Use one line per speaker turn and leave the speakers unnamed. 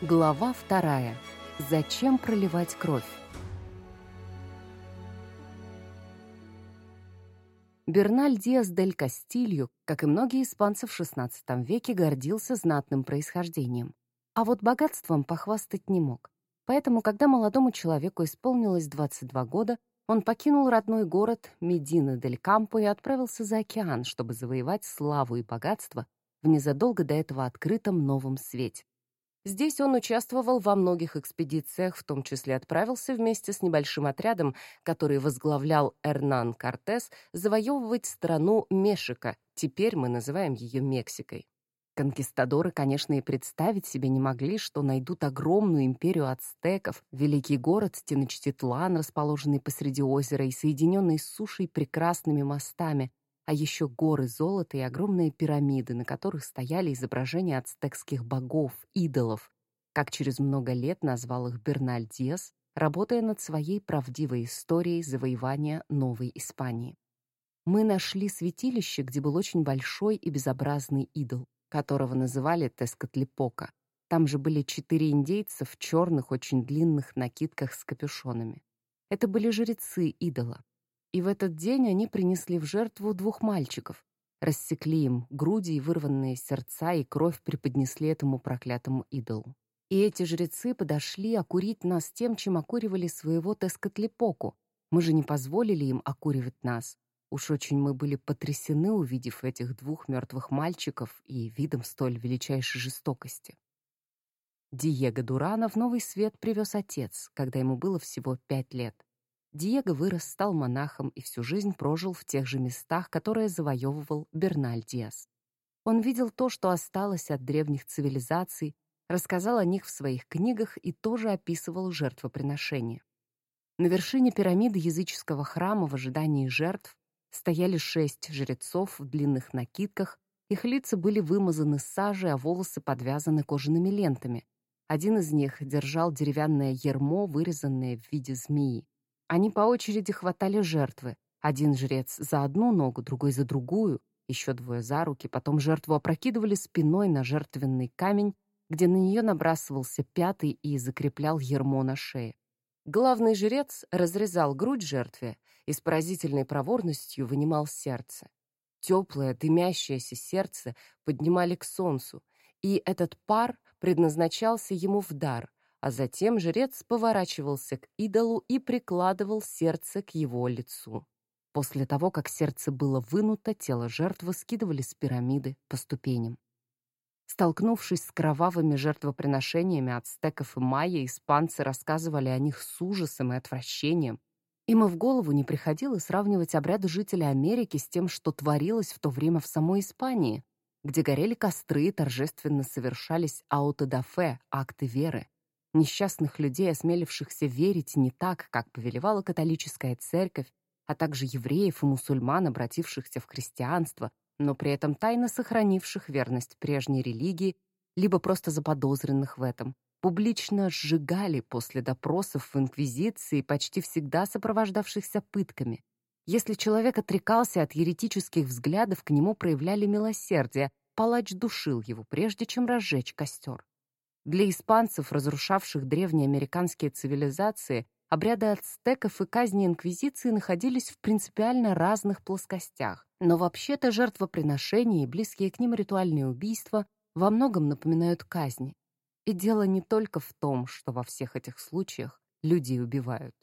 Глава вторая. Зачем проливать кровь? Берналь Диас дель Кастилью, как и многие испанцы в XVI веке, гордился знатным происхождением. А вот богатством похвастать не мог. Поэтому, когда молодому человеку исполнилось 22 года, он покинул родной город Медина дель Кампо и отправился за океан, чтобы завоевать славу и богатство в незадолго до этого открытом новом свете. Здесь он участвовал во многих экспедициях, в том числе отправился вместе с небольшим отрядом, который возглавлял Эрнан Кортес, завоевывать страну Мешика, теперь мы называем ее Мексикой. Конкистадоры, конечно, и представить себе не могли, что найдут огромную империю ацтеков, великий город Теночтитлан, расположенный посреди озера и соединенный с сушей прекрасными мостами, а еще горы золота и огромные пирамиды, на которых стояли изображения ацтекских богов, идолов, как через много лет назвал их Берналь Диас, работая над своей правдивой историей завоевания Новой Испании. Мы нашли святилище, где был очень большой и безобразный идол, которого называли Тескотлипока. Там же были четыре индейца в черных, очень длинных накидках с капюшонами. Это были жрецы идола. И в этот день они принесли в жертву двух мальчиков, рассекли им груди и вырванные сердца, и кровь преподнесли этому проклятому идолу. И эти жрецы подошли окурить нас тем, чем окуривали своего Тескотлипоку. Мы же не позволили им окуривать нас. Уж очень мы были потрясены, увидев этих двух мертвых мальчиков и видом столь величайшей жестокости. Диего Дурана в Новый Свет привез отец, когда ему было всего пять лет. Диего вырос, стал монахом и всю жизнь прожил в тех же местах, которые завоевывал Берналь Диас. Он видел то, что осталось от древних цивилизаций, рассказал о них в своих книгах и тоже описывал жертвоприношения. На вершине пирамиды языческого храма в ожидании жертв стояли шесть жрецов в длинных накидках, их лица были вымазаны сажей, а волосы подвязаны кожаными лентами. Один из них держал деревянное ермо, вырезанное в виде змеи. Они по очереди хватали жертвы. Один жрец за одну ногу, другой за другую, еще двое за руки, потом жертву опрокидывали спиной на жертвенный камень, где на нее набрасывался пятый и закреплял ермо на шее. Главный жрец разрезал грудь жертве и с поразительной проворностью вынимал сердце. Теплое, дымящееся сердце поднимали к солнцу, и этот пар предназначался ему в дар, а затем жрец поворачивался к идолу и прикладывал сердце к его лицу. После того, как сердце было вынуто, тело жертвы скидывали с пирамиды по ступеням. Столкнувшись с кровавыми жертвоприношениями ацтеков и майя, испанцы рассказывали о них с ужасом и отвращением. Им и в голову не приходило сравнивать обряды жителей Америки с тем, что творилось в то время в самой Испании, где горели костры и торжественно совершались аутодафе, акты веры несчастных людей, осмелившихся верить не так, как повелевала католическая церковь, а также евреев и мусульман, обратившихся в христианство, но при этом тайно сохранивших верность прежней религии, либо просто заподозренных в этом, публично сжигали после допросов в Инквизиции, почти всегда сопровождавшихся пытками. Если человек отрекался от еретических взглядов, к нему проявляли милосердие, палач душил его, прежде чем разжечь костер. Для испанцев, разрушавших древние американские цивилизации, обряды ацтеков и казни инквизиции находились в принципиально разных плоскостях. Но вообще-то жертвоприношения и близкие к ним ритуальные убийства во многом напоминают казни. И дело не только в том, что во всех этих случаях людей убивают.